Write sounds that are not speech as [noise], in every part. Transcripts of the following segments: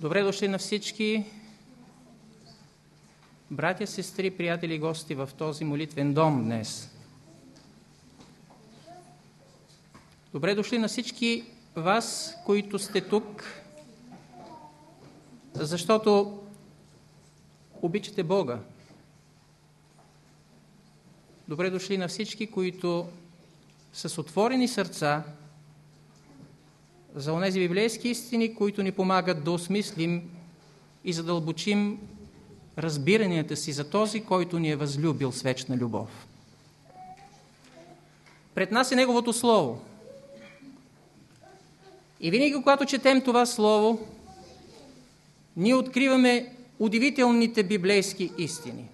Добре дошли на всички братя, сестри, приятели и гости в този молитвен дом днес. Добре дошли на всички вас, които сте тук, защото обичате Бога. Добре дошли на всички, които с отворени сърца за онези библейски истини, които ни помагат да осмислим и задълбочим разбиранията си за този, който ни е възлюбил с вечна любов. Пред нас е Неговото Слово. И винаги, когато четем това Слово, ние откриваме удивителните библейски истини.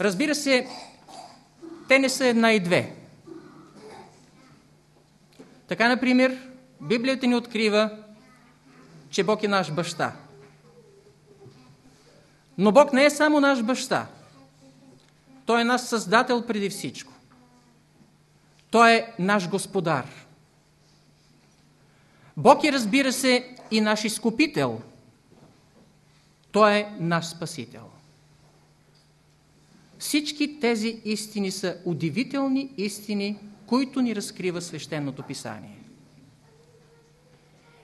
Разбира се, те не са една и две. Така, например, Библията ни открива, че Бог е наш баща. Но Бог не е само наш баща. Той е наш създател преди всичко. Той е наш господар. Бог е, разбира се, и наш изкупител. Той е наш спасител. Всички тези истини са удивителни истини, които ни разкрива свещеното писание.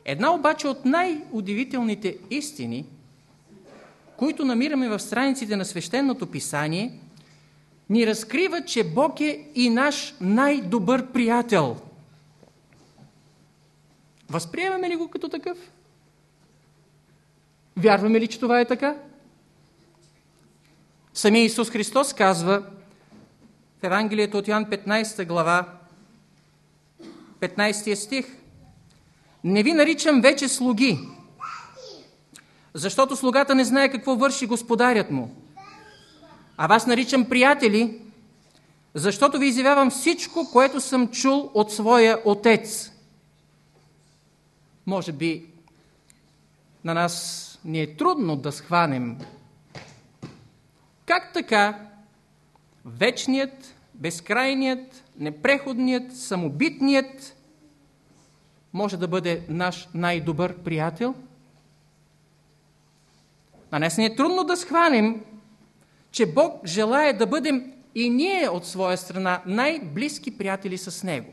Една обаче от най-удивителните истини, които намираме в страниците на свещеното писание, ни разкрива, че Бог е и наш най-добър приятел. Възприемаме ли го като такъв? Вярваме ли, че това е така? Самия Исус Христос казва Евангелието от Йоан 15 глава, 15 стих, Не ви наричам вече слуги, защото слугата не знае какво върши господарят му. А вас наричам приятели, защото ви изявявам всичко, което съм чул от своя отец. Може би на нас ни е трудно да схванем как така вечният, безкрайният, непреходният, самобитният може да бъде наш най-добър приятел? А днес ни е трудно да схванем, че Бог желая да бъдем и ние от своя страна най-близки приятели с Него.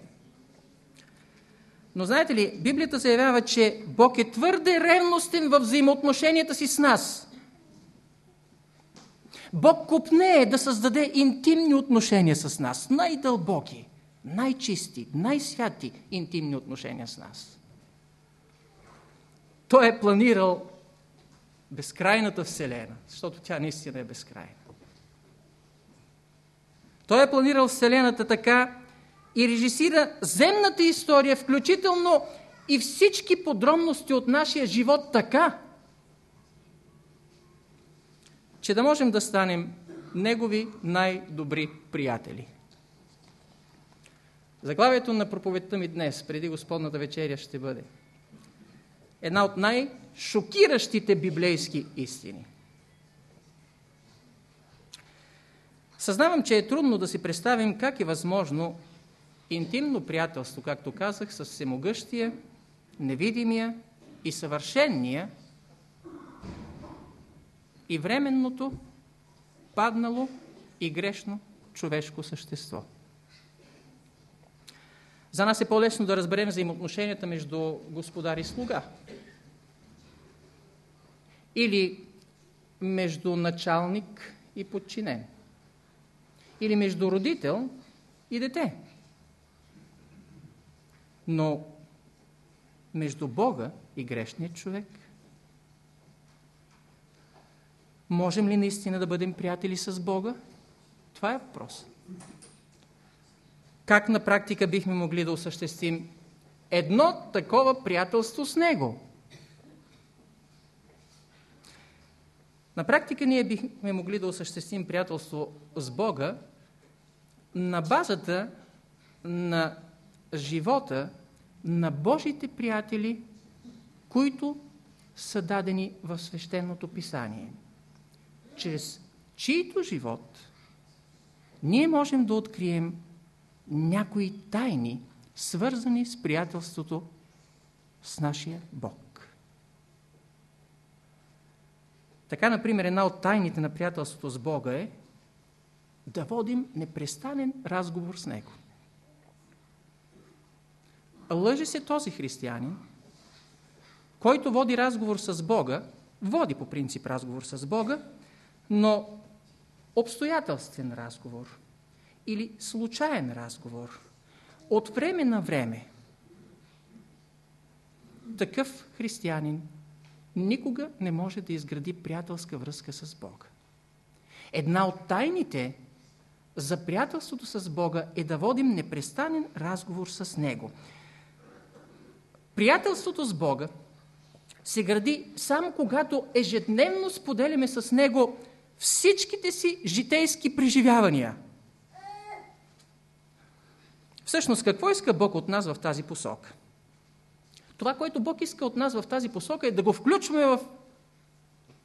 Но знаете ли, Библията заявява, че Бог е твърде ревностен в взаимоотношенията си с нас. Бог купне да създаде интимни отношения с нас, най-дълбоки, най-чисти, най-святи интимни отношения с нас. Той е планирал безкрайната Вселена, защото тя наистина е безкрайна. Той е планирал Вселената така и режисира земната история, включително и всички подробности от нашия живот така, че да можем да станем Негови най-добри приятели. Заглавието на проповедта ми днес, преди Господната вечеря, ще бъде една от най-шокиращите библейски истини. Съзнавам, че е трудно да си представим как е възможно интимно приятелство, както казах, с всемогъщия, невидимия и съвършенния и временното, паднало и грешно човешко същество. За нас е по-лесно да разберем взаимоотношенията между господар и слуга. Или между началник и подчинен. Или между родител и дете. Но между Бога и грешният човек Можем ли наистина да бъдем приятели с Бога? Това е въпрос. Как на практика бихме могли да осъществим едно такова приятелство с Него? На практика ние бихме могли да осъществим приятелство с Бога на базата на живота на Божите приятели, които са дадени в свещеното писание чрез чието живот ние можем да открием някои тайни, свързани с приятелството с нашия Бог. Така, например, една от тайните на приятелството с Бога е да водим непрестанен разговор с Него. Лъже се този християнин, който води разговор с Бога, води по принцип разговор с Бога, но обстоятелствен разговор или случайен разговор от време на време. Такъв християнин никога не може да изгради приятелска връзка с Бога. Една от тайните за приятелството с Бога е да водим непрестанен разговор с Него. Приятелството с Бога се гради само когато ежедневно споделяме с Него всичките си житейски преживявания. Всъщност, какво иска Бог от нас в тази посока? Това, което Бог иска от нас в тази посока е да го включваме в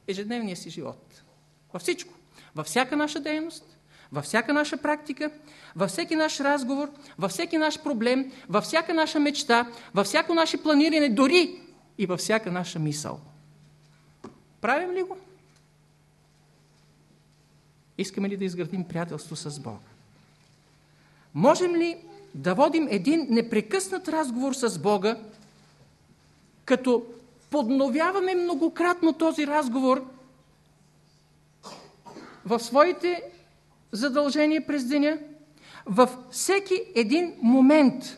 ежедневния си живот. Във всичко. Във всяка наша дейност, във всяка наша практика, във всеки наш разговор, във всеки наш проблем, във всяка наша мечта, във всяко наше планиране, дори и във всяка наша мисъл. Правим ли го? Искаме ли да изградим приятелство с Бога? Можем ли да водим един непрекъснат разговор с Бога, като подновяваме многократно този разговор в своите задължения през деня, във всеки един момент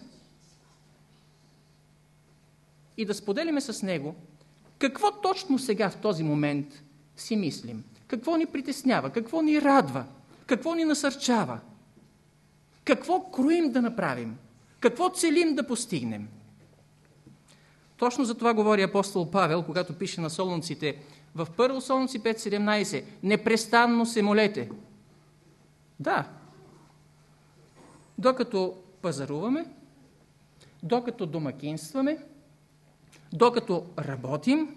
и да споделиме с него какво точно сега в този момент си мислим, какво ни притеснява, какво ни радва, какво ни насърчава, какво кроим да направим, какво целим да постигнем. Точно за това говори апостол Павел, когато пише на солунците в 1 Солунци 5.17 Непрестанно се молете. Да. Докато пазаруваме, докато домакинстваме, докато работим,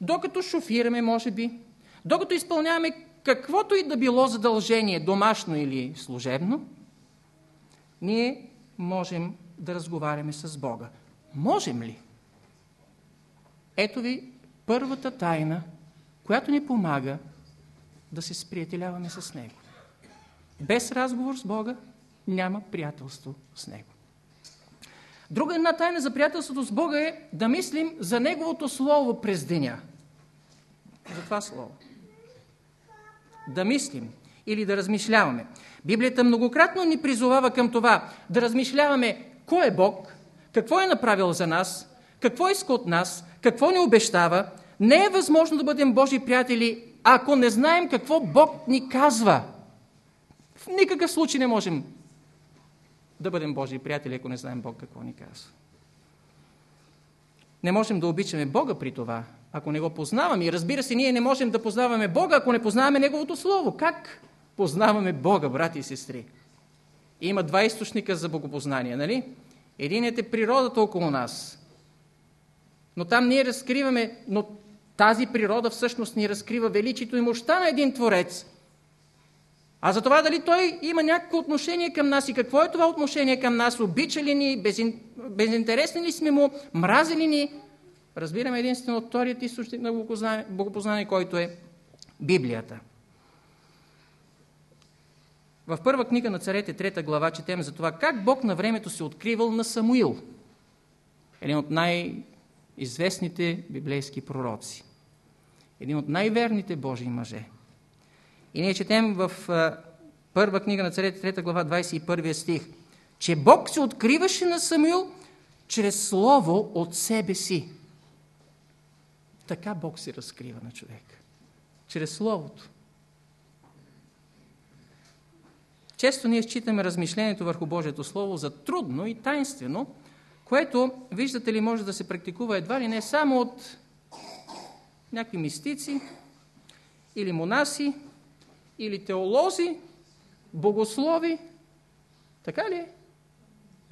докато шофираме, може би, докато изпълняваме каквото и да било задължение, домашно или служебно, ние можем да разговаряме с Бога. Можем ли? Ето ви първата тайна, която ни помага да се сприятеляваме с Него. Без разговор с Бога няма приятелство с Него. Друга една тайна за приятелството с Бога е да мислим за Неговото Слово през деня. За това Слово. Да мислим или да размишляваме. Библията многократно ни призовава към това да размишляваме кой е Бог, какво е направил за нас, какво иска от нас, какво ни обещава. Не е възможно да бъдем Божи приятели, ако не знаем какво Бог ни казва. В никакъв случай не можем да бъдем Божи приятели, ако не знаем Бог какво ни казва. Не можем да обичаме Бога при това, ако не го познаваме. И разбира се, ние не можем да познаваме Бога, ако не познаваме Неговото Слово. Как познаваме Бога, брати и сестри? Има два източника за богопознание, нали? Единият е природата около нас. Но там ние разкриваме, но тази природа всъщност ни разкрива величието и мощта на един Творец. А за това дали той има някакво отношение към нас и какво е това отношение към нас, обича ли ни, безин... безинтересни ли сме му, мрази ли ни, разбираме единствено от вторият източник на богопознание, който е Библията. В първа книга на царете, трета глава, четем за това как Бог на времето се откривал на Самуил. Един от най-известните библейски пророци. Един от най-верните Божии мъже. И ние четем в първа книга на царете, трета глава, 21 стих, че Бог се откриваше на Самуил чрез слово от себе си. Така Бог се разкрива на човек. Чрез Словото. Често ние считаме размишлението върху Божието Слово за трудно и тайнствено, което, виждате ли, може да се практикува едва ли не само от някакви мистици или монаси, или теолози, богослови. Така ли е?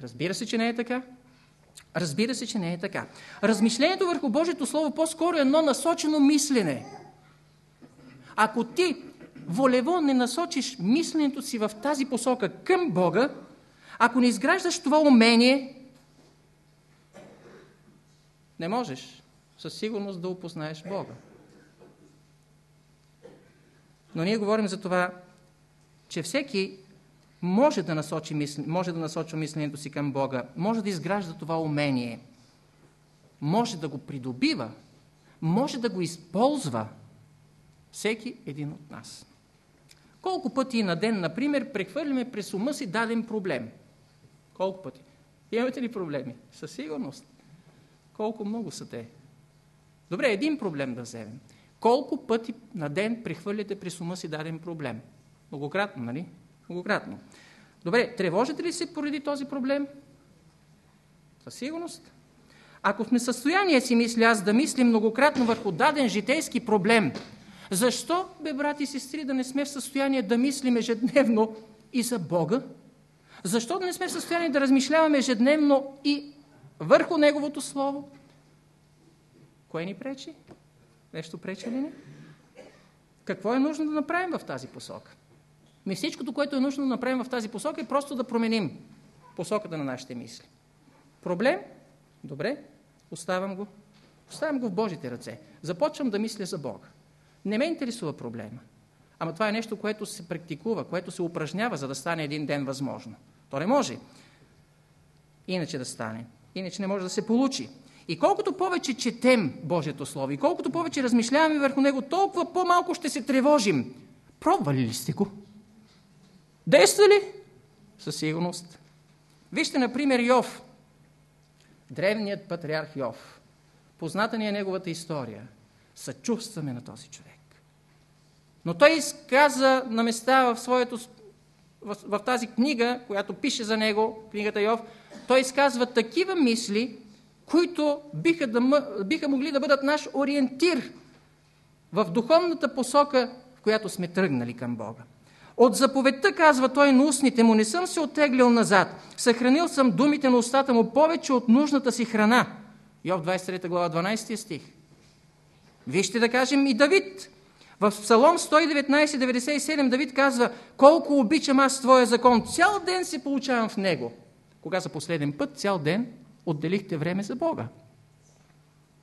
Разбира се, че не е така. Разбира се, че не е така. Размишлението върху Божието Слово по-скоро е едно насочено мислене. Ако ти волево не насочиш мисленето си в тази посока към Бога, ако не изграждаш това умение, не можеш със сигурност да опознаеш Бога. Но ние говорим за това, че всеки може да, насочи мисли, може да насочва мисленето си към Бога, може да изгражда това умение, може да го придобива, може да го използва всеки един от нас. Колко пъти на ден, например, прехвърляме през ума си даден проблем? Колко пъти? Имате ли проблеми? Със сигурност. Колко много са те? Добре, един проблем да вземем. Колко пъти на ден прехвърляте през ума си даден проблем? Многократно, нали? Многократно. Добре, тревожите ли се поради този проблем? Със сигурност. Ако сме състояние си, мисля аз, да мислим многократно върху даден житейски проблем, защо, бе, брати и сестри, да не сме в състояние да мислим ежедневно и за Бога? Защо да не сме в състояние да размишляваме ежедневно и върху Неговото Слово? Кое ни пречи? Нещо пречи ли ни? Какво е нужно да направим в тази посока? Ми всичкото, което е нужно да направим в тази посока е просто да променим посоката на нашите мисли. Проблем? Добре, оставам го. Оставям го в Божите ръце. Започвам да мисля за Бога. Не ме интересува проблема. Ама това е нещо, което се практикува, което се упражнява, за да стане един ден възможно. То не може. Иначе да стане. Иначе не може да се получи. И колкото повече четем Божието Слово, и колкото повече размишляваме върху него, толкова по-малко ще се тревожим. Пробвали ли сте го? Действа ли? Със сигурност. Вижте, например, Йов. Древният патриарх Йов. Позната ни е неговата история. Съчувстваме на този човек. Но той изказа на места в, своето, в, в тази книга, която пише за него, книгата Йов, той изказва такива мисли, които биха, да, биха могли да бъдат наш ориентир в духовната посока, в която сме тръгнали към Бога. От заповедта, казва той на устните му, не съм се оттеглил назад. Съхранил съм думите на устата му повече от нужната си храна. Йов 23 глава 12 стих. Вижте да кажем и Давид. В Псалом 119-97 Давид казва, колко обичам аз Твоя закон, цял ден се получавам в него. Кога за последен път, цял ден, отделихте време за Бога?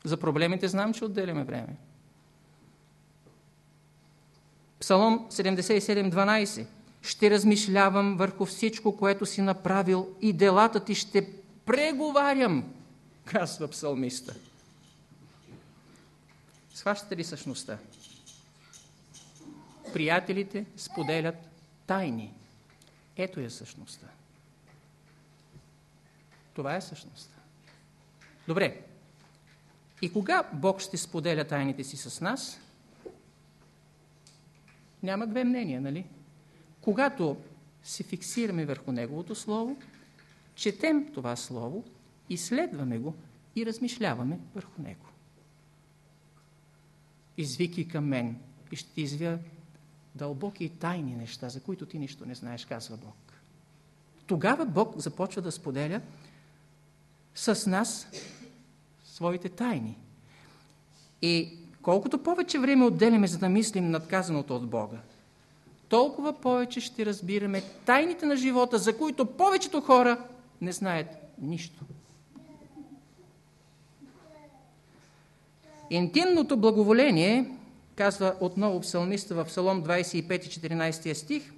За проблемите знам, че отделяме време. Псалом 77.12 Ще размишлявам върху всичко, което си направил и делата ти ще преговарям, казва псалмиста. Схващате ли същността? Приятелите споделят тайни. Ето е същността. Това е същността. Добре. И кога Бог ще споделя тайните си с нас? Няма две мнения, нали? Когато се фиксираме върху Неговото Слово, четем това Слово, изследваме го и размишляваме върху Него. Извики към мен и ще ти извия дълбоки и тайни неща, за които ти нищо не знаеш, казва Бог. Тогава Бог започва да споделя с нас своите тайни. И колкото повече време отделяме, за да мислим над казаното от Бога, толкова повече ще разбираме тайните на живота, за които повечето хора не знаят нищо. Интимното благоволение, казва отново псалмиста в Псалом 25 и 14 стих,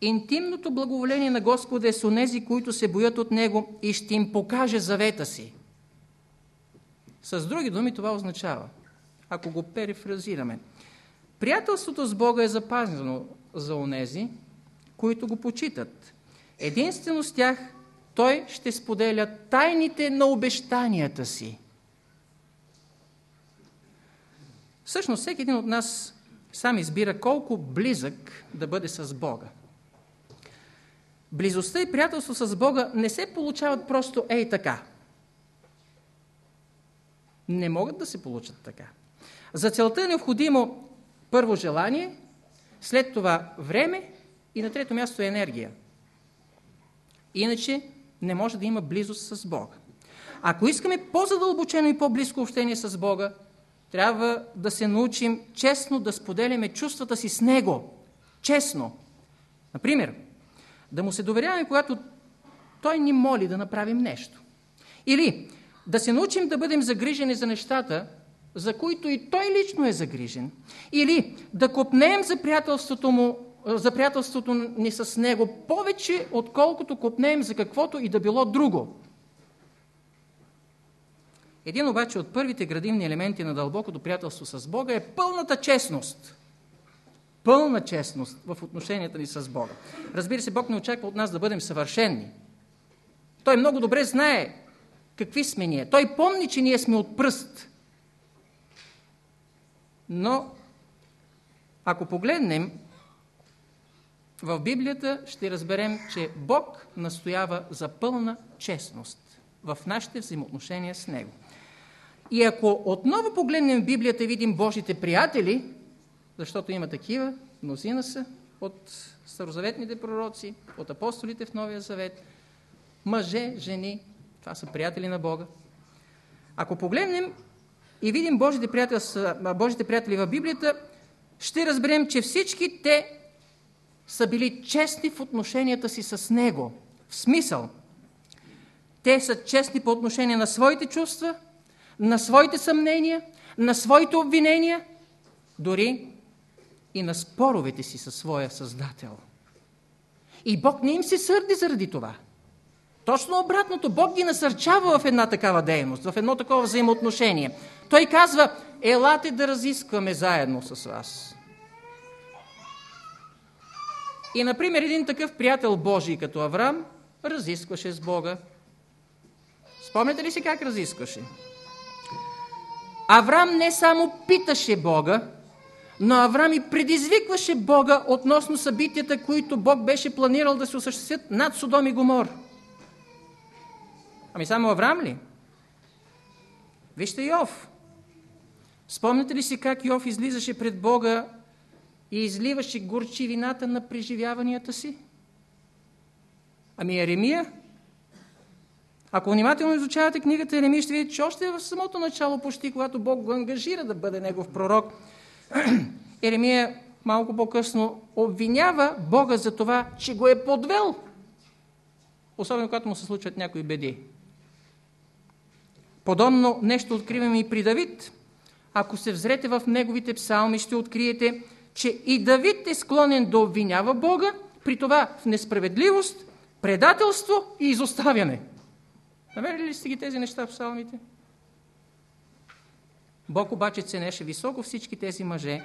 Интимното благоволение на Господа е с онези, които се боят от Него и ще им покаже завета си. С други думи това означава, ако го перефразираме, приятелството с Бога е запазено за онези, които го почитат. Единствено с тях той ще споделя тайните на обещанията си. Всъщност, всеки един от нас сам избира колко близък да бъде с Бога. Близостта и приятелство с Бога не се получават просто ей така – не могат да се получат така. За целта е необходимо първо желание, след това време и на трето място е енергия. Иначе не може да има близост с Бога. Ако искаме по-задълбочено и по-близко общение с Бога, трябва да се научим честно да споделяме чувствата си с Него. Честно. Например, да му се доверяваме, когато Той ни моли да направим нещо. Или да се научим да бъдем загрижени за нещата, за които и той лично е загрижен, или да копнеем за приятелството, му, за приятелството ни с него повече, отколкото копнеем за каквото и да било друго. Един обаче от първите градивни елементи на дълбокото приятелство с Бога е пълната честност. Пълна честност в отношенията ни с Бога. Разбира се, Бог не очаква от нас да бъдем съвършенни. Той много добре знае какви сме ние. Той помни, че ние сме от пръст. Но, ако погледнем в Библията, ще разберем, че Бог настоява за пълна честност в нашите взаимоотношения с Него. И ако отново погледнем Библията и видим Божите приятели, защото има такива, мнозина са от старозаветните пророци, от апостолите в Новия Завет, мъже, жени, това са приятели на Бога. Ако погледнем и видим Божите приятели, Божите приятели в Библията, ще разберем, че всички те са били честни в отношенията си с Него. В смисъл, те са честни по отношение на своите чувства, на своите съмнения, на своите обвинения, дори и на споровете си със своя Създател. И Бог не им се сърди заради това. Точно обратното, Бог ги насърчава в една такава дейност, в едно такова взаимоотношение. Той казва, елате да разискваме заедно с вас. И, например, един такъв приятел Божий като Авраам разискваше с Бога. Спомняте ли си как разискваше? Авраам не само питаше Бога, но Авраам и предизвикваше Бога относно събитията, които Бог беше планирал да се осъществят над Содом и Гомор. Ами само Авраам ли? Вижте Йов. Спомняте ли си как Йов излизаше пред Бога и изливаше горчивината на преживяванията си? Ами Еремия? Ако внимателно изучавате книгата Еремия, ще видите, че още в самото начало, почти когато Бог го ангажира да бъде негов пророк, [clears throat] Еремия малко по-късно обвинява Бога за това, че го е подвел. Особено когато му се случват някои беди. Подобно нещо откриваме и при Давид. Ако се взрете в неговите псалми, ще откриете, че и Давид е склонен да обвинява Бога, при това в несправедливост, предателство и изоставяне. Намерили ли сте ги тези неща в псалмите? Бог обаче ценеше високо всички тези мъже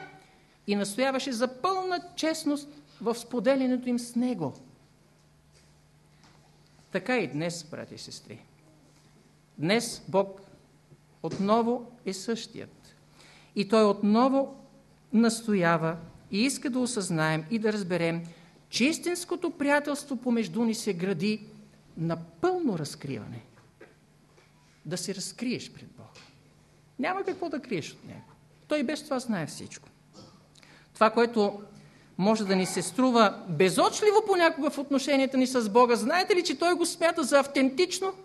и настояваше за пълна честност в споделянето им с Него. Така и днес, брати и сестри. Днес Бог отново е същият. И Той отново настоява и иска да осъзнаем и да разберем, че истинското приятелство помежду ни се гради на пълно разкриване. Да се разкриеш пред Бога. Няма какво да криеш от Него. Той без това знае всичко. Това, което може да ни се струва безочливо понякога в отношенията ни с Бога, знаете ли, че Той го смята за автентично –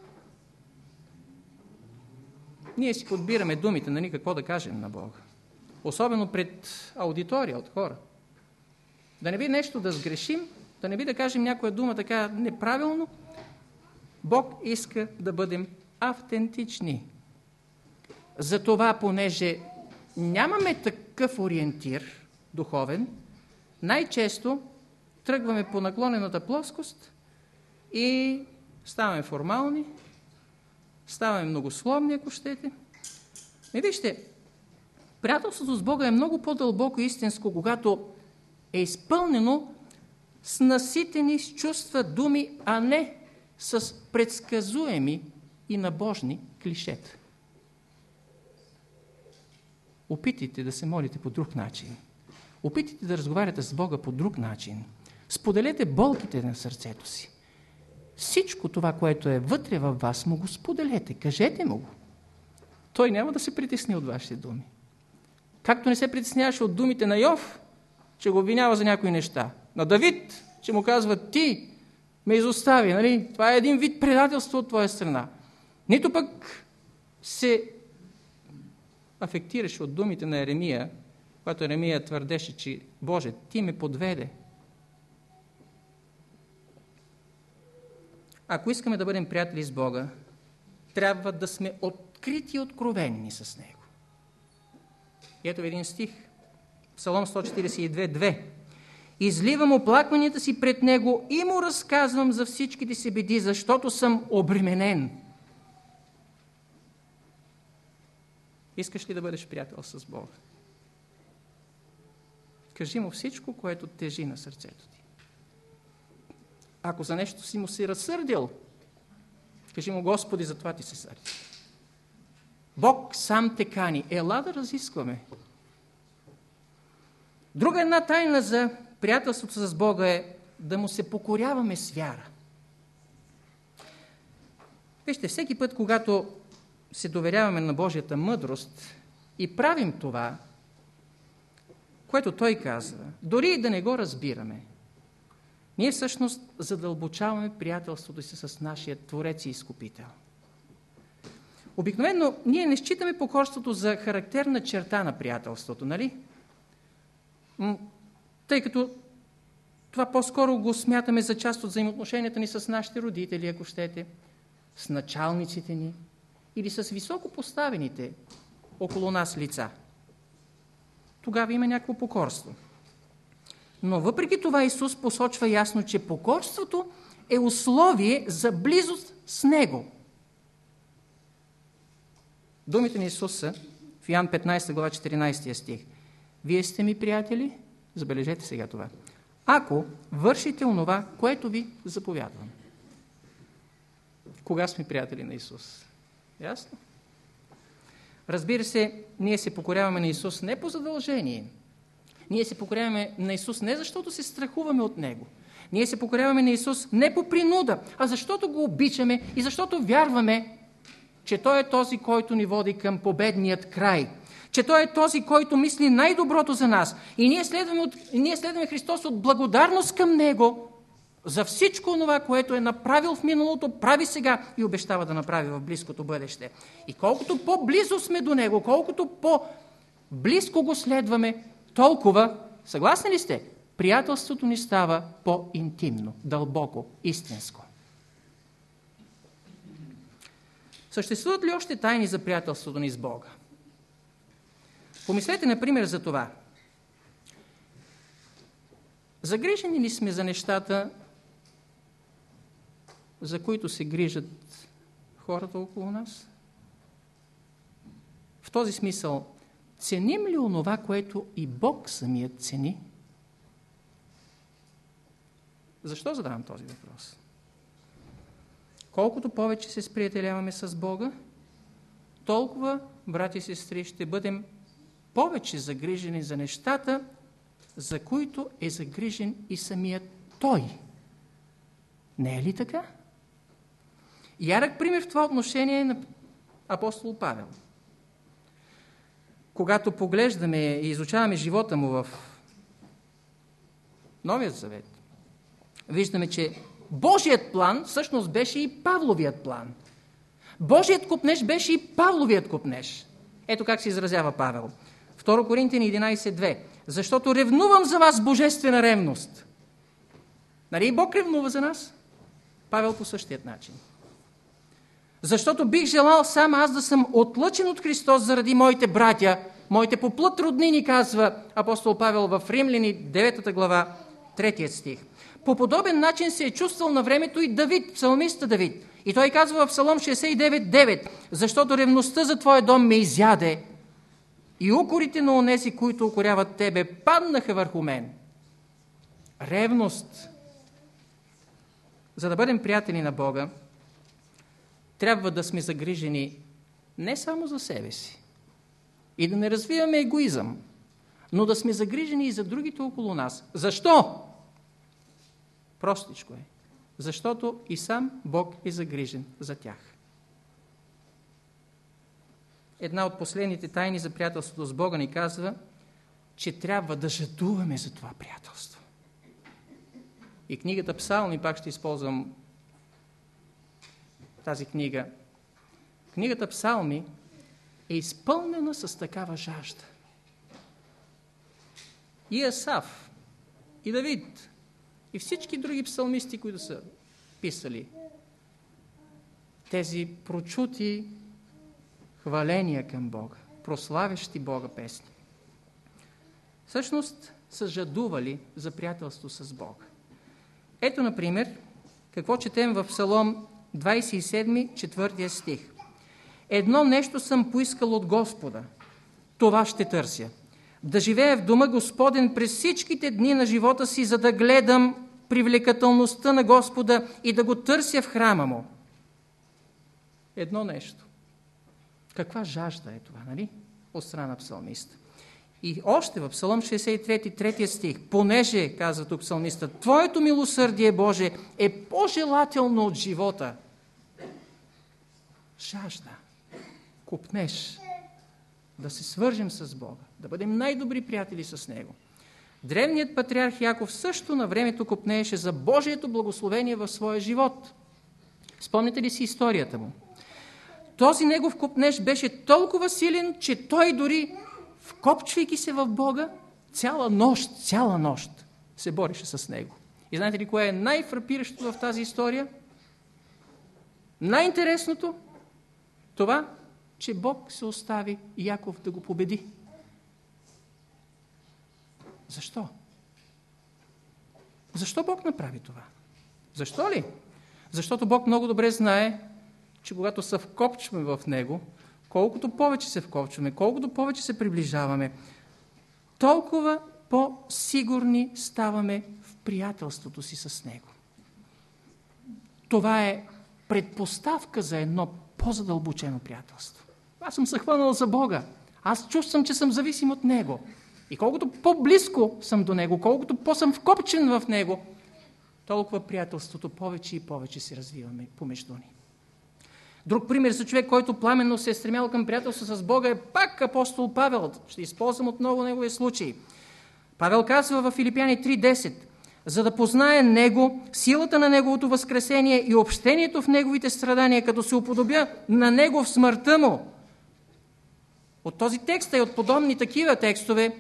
ние си подбираме думите, нали, какво да кажем на Бога. Особено пред аудитория от хора. Да не би нещо да сгрешим, да не би да кажем някоя дума така неправилно. Бог иска да бъдем автентични. Затова, понеже нямаме такъв ориентир духовен, най-често тръгваме по наклонената плоскост и ставаме формални, ставаме многословни, ако щете. И вижте, приятелството с Бога е много по-дълбоко и истинско, когато е изпълнено с наситени с чувства думи, а не с предсказуеми и набожни клишета. Опитайте да се молите по друг начин. Опитайте да разговаряте с Бога по друг начин. Споделете болките на сърцето си. Всичко това, което е вътре във вас, му го споделете, кажете му го. Той няма да се притесни от вашите думи. Както не се притесняваше от думите на Йов, че го обвинява за някои неща. На Давид, че му казва, ти ме изостави. Нали? Това е един вид предателство от твоя страна. Нито пък се афектираше от думите на Еремия, когато Еремия твърдеше, че Боже, ти ме подведе. Ако искаме да бъдем приятели с Бога, трябва да сме открити и откровенни с Него. Ето един стих. Псалом 142.2. Изливам оплакванията си пред Него и му разказвам за всичките си беди, защото съм обременен. Искаш ли да бъдеш приятел с Бога? Кажи му всичко, което тежи на сърцето ти. Ако за нещо си му си разсърдил, кажи му, Господи, за това ти се сърди. Бог сам те кани. Ела да разискваме. Друга една тайна за приятелството с Бога е да му се покоряваме с вяра. Вижте, всеки път, когато се доверяваме на Божията мъдрост и правим това, което Той казва, дори и да не го разбираме, ние всъщност задълбочаваме приятелството си с нашия Творец и Изкупител. Обикновено ние не считаме покорството за характерна черта на приятелството, нали? Тъй като това по-скоро го смятаме за част от взаимоотношенията ни с нашите родители, ако щете, с началниците ни или с високо поставените около нас лица. Тогава има някакво покорство. Но въпреки това Исус посочва ясно, че покорството е условие за близост с Него. Думите на Исуса в Ян 15 глава 14 стих. Вие сте ми приятели, забележете сега това, ако вършите онова, което ви заповядвам. Кога сме приятели на Исус? Ясно? Разбира се, ние се покоряваме на Исус не по задължение. Ние се покоряваме на Исус не защото се страхуваме от Него. Ние се покоряваме на Исус не по принуда, а защото го обичаме и защото вярваме, че Той е този, който ни води към победният край. Че Той е този, който мисли най-доброто за нас. И ние следваме, от, ние следваме Христос от благодарност към Него за всичко това, което е направил в миналото, прави сега и обещава да направи в близкото бъдеще. И колкото по-близо сме до Него, колкото по-близко го следваме, толкова, съгласни ли сте, приятелството ни става по-интимно, дълбоко, истинско. Съществуват ли още тайни за приятелството ни с Бога? Помислете, например, за това. Загрижени ли сме за нещата, за които се грижат хората около нас? В този смисъл, ценим ли онова, което и Бог самият цени? Защо задавам този въпрос? Колкото повече се сприятеляваме с Бога, толкова, брати и сестри, ще бъдем повече загрижени за нещата, за които е загрижен и самият Той. Не е ли така? Ярък пример в това отношение е на апостол Павел. Когато поглеждаме и изучаваме живота му в Новият Завет, виждаме, че Божият план всъщност беше и Павловият план. Божият купнеж беше и Павловият купнеж. Ето как се изразява Павел. 2 Коринтияни 11.2 Защото ревнувам за вас божествена ревност. Нали Бог ревнува за нас? Павел по същият начин. Защото бих желал сам аз да съм отлъчен от Христос заради моите братя, моите поплът роднини, казва апостол Павел в Римляни 9 глава, 3 стих. По подобен начин се е чувствал на времето и Давид, псалмиста Давид. И той казва в Псалом 69.9, защото ревността за твоя дом ме изяде и укорите на онези, които укоряват тебе, паднаха върху мен. Ревност. За да бъдем приятели на Бога, трябва да сме загрижени не само за себе си и да не развиваме егоизъм, но да сме загрижени и за другите около нас. Защо? Простичко е. Защото и сам Бог е загрижен за тях. Една от последните тайни за приятелството с Бога ни казва, че трябва да жадуваме за това приятелство. И книгата Псалми, пак ще използвам тази книга. Книгата Псалми е изпълнена с такава жажда. И Асав, и Давид, и всички други псалмисти, които са писали тези прочути хваления към Бога, прославящи Бога песни. всъщност са жадували за приятелство с Бога. Ето, например, какво четем в Псалом 27, 4 стих. Едно нещо съм поискал от Господа. Това ще търся. Да живея в дома Господен през всичките дни на живота си, за да гледам привлекателността на Господа и да го търся в храма му. Едно нещо. Каква жажда е това, нали? От страна на псалмиста. И още в Псалом 63, 3 стих, понеже, казва тук псалмиста, Твоето милосърдие, Боже, е по-желателно от живота. Жажда. Купнеш. Да се свържем с Бога. Да бъдем най-добри приятели с Него. Древният патриарх Яков също на времето купнееше за Божието благословение в своя живот. Спомните ли си историята му? Този негов купнеж беше толкова силен, че той дори вкопчвайки се в Бога, цяла нощ, цяла нощ се бореше с него. И знаете ли кое е най-фрапиращото в тази история? Най-интересното? Това, че Бог се остави Яков да го победи. Защо? Защо Бог направи това? Защо ли? Защото Бог много добре знае, че когато се вкопчваме в Него, колкото повече се вкопчваме, колкото повече се приближаваме, толкова по-сигурни ставаме в приятелството си с Него. Това е предпоставка за едно по-задълбочено приятелство. Аз съм се хванал за Бога. Аз чувствам, че съм зависим от Него. И колкото по-близко съм до Него, колкото по-съм вкопчен в Него, толкова приятелството повече и повече се развиваме помежду ни. Друг пример за човек, който пламенно се е стремял към приятелство с Бога е пак апостол Павел. Ще използвам отново неговия случай. Павел казва в Филипяни 3.10 за да познае Него, силата на Неговото възкресение и общението в Неговите страдания, като се уподобя на Него в смъртта Му. От този текст и от подобни такива текстове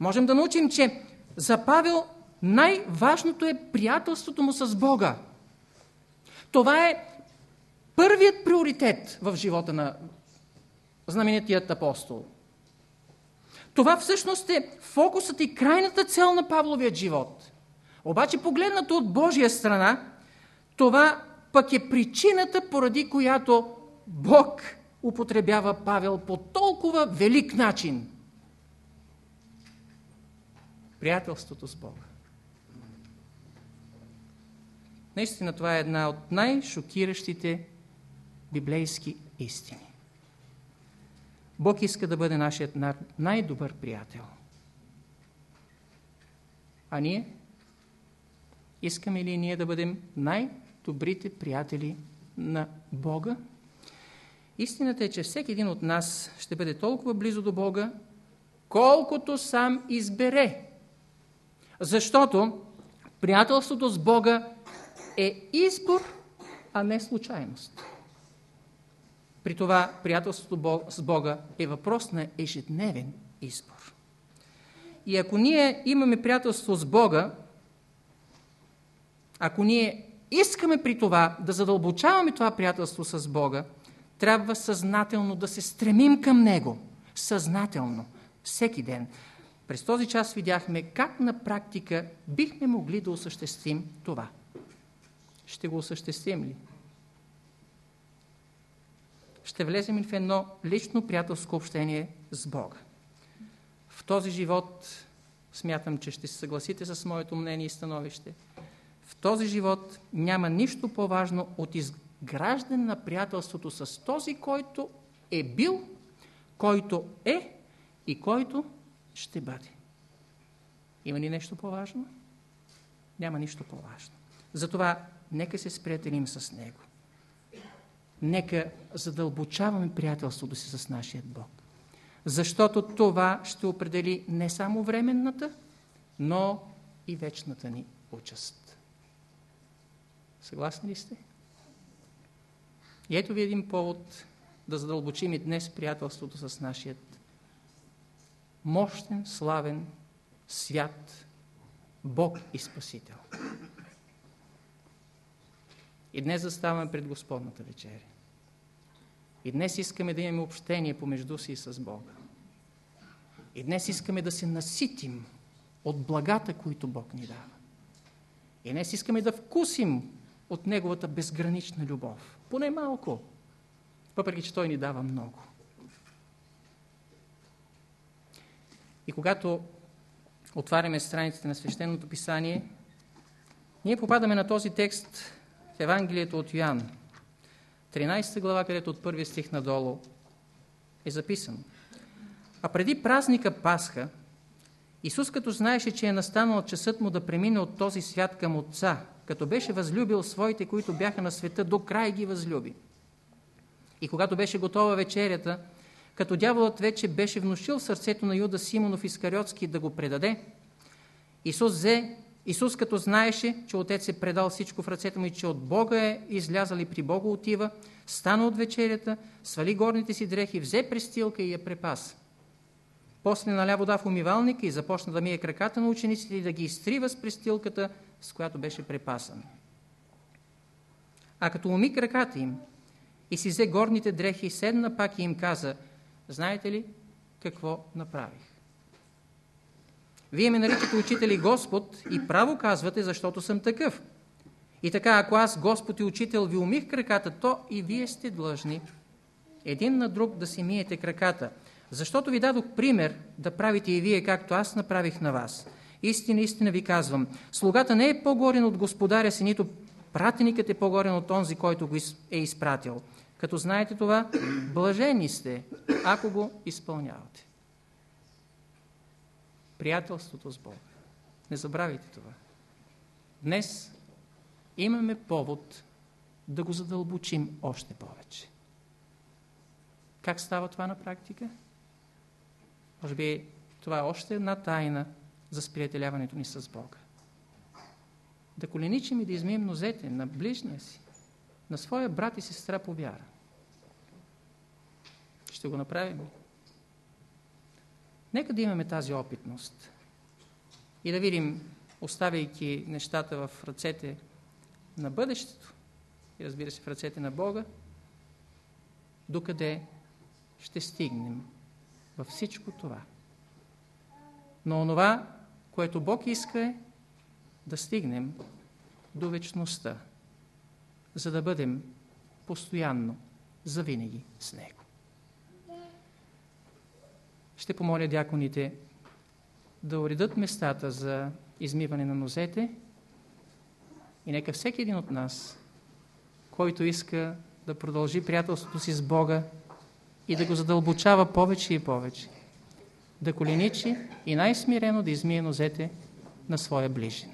можем да научим, че за Павел най-важното е приятелството му с Бога. Това е първият приоритет в живота на знаменитият апостол. Това всъщност е фокусът и крайната цел на Павловият живот. Обаче погледнато от Божия страна, това пък е причината, поради която Бог употребява Павел по толкова велик начин. Приятелството с Бога. Наистина това е една от най-шокиращите библейски истини. Бог иска да бъде нашият най-добър приятел. А ние? Искаме ли ние да бъдем най-добрите приятели на Бога? Истината е, че всеки един от нас ще бъде толкова близо до Бога, колкото сам избере. Защото приятелството с Бога е избор, а не случайност. При това приятелството с Бога е въпрос на ежедневен избор. И ако ние имаме приятелство с Бога, ако ние искаме при това да задълбочаваме това приятелство с Бога, трябва съзнателно да се стремим към Него. Съзнателно. Всеки ден. През този час видяхме как на практика бихме могли да осъществим това. Ще го осъществим ли? Ще влезем в едно лично приятелско общение с Бога. В този живот, смятам, че ще се съгласите с моето мнение и становище, в този живот няма нищо по-важно от изграждане на приятелството с този, който е бил, който е и който ще бъде. Има ли нещо по-важно? Няма нищо по-важно. Затова нека се сприятелим с Него нека задълбочаваме приятелството си с нашия Бог. Защото това ще определи не само временната, но и вечната ни участ. Съгласни ли сте? И ето ви един повод да задълбочим и днес приятелството с нашия мощен, славен, свят Бог и Спасител. И днес заставаме пред Господната вечеря. И днес искаме да имаме общение помежду си и с Бога. И днес искаме да се наситим от благата, които Бог ни дава. И днес искаме да вкусим от Неговата безгранична любов. Поне малко. Въпреки, че Той ни дава много. И когато отваряме страниците на Свещеното Писание, ние попадаме на този текст Евангелието от Йоан, 13 глава, където от първия стих надолу е записано. А преди празника Пасха, Исус като знаеше, че е настанал часът му да премине от този свят към Отца, като беше възлюбил своите, които бяха на света, до край ги възлюби. И когато беше готова вечерята, като дяволът вече беше внушил сърцето на Юда Симонов Искариотски да го предаде, Исус взе Исус, като знаеше, че Отец е предал всичко в ръцете му и че от Бога е излязал и при Бога отива, стана от вечерята, свали горните си дрехи, взе престилка и я препаса. После наля вода в умивалника и започна да мие краката на учениците и да ги изтрива с престилката, с която беше препасан. А като уми краката им и си взе горните дрехи, седна пак и им каза, знаете ли какво направих? Вие ме наричате учител и Господ и право казвате, защото съм такъв. И така, ако аз, Господ и учител, ви умих краката, то и вие сте длъжни един на друг да си миете краката. Защото ви дадох пример да правите и вие, както аз направих на вас. Истина, истина ви казвам, слугата не е по-горен от господаря си, нито пратеникът е по-горен от онзи, който го е изпратил. Като знаете това, блажени сте, ако го изпълнявате приятелството с Бога. Не забравяйте това. Днес имаме повод да го задълбочим още повече. Как става това на практика? Може би това е още една тайна за сприятеляването ни с Бога. Да коленичим и да измием нозете на ближния си, на своя брат и сестра по вяра. Ще го направим. Нека да имаме тази опитност и да видим, оставяйки нещата в ръцете на бъдещето и разбира се в ръцете на Бога, докъде ще стигнем във всичко това. Но онова, което Бог иска е да стигнем до вечността, за да бъдем постоянно, завинаги с Него. Ще помоля дяконите да уредат местата за измиване на нозете и нека всеки един от нас, който иска да продължи приятелството си с Бога и да го задълбочава повече и повече, да коленичи и най-смирено да измие нозете на своя ближен.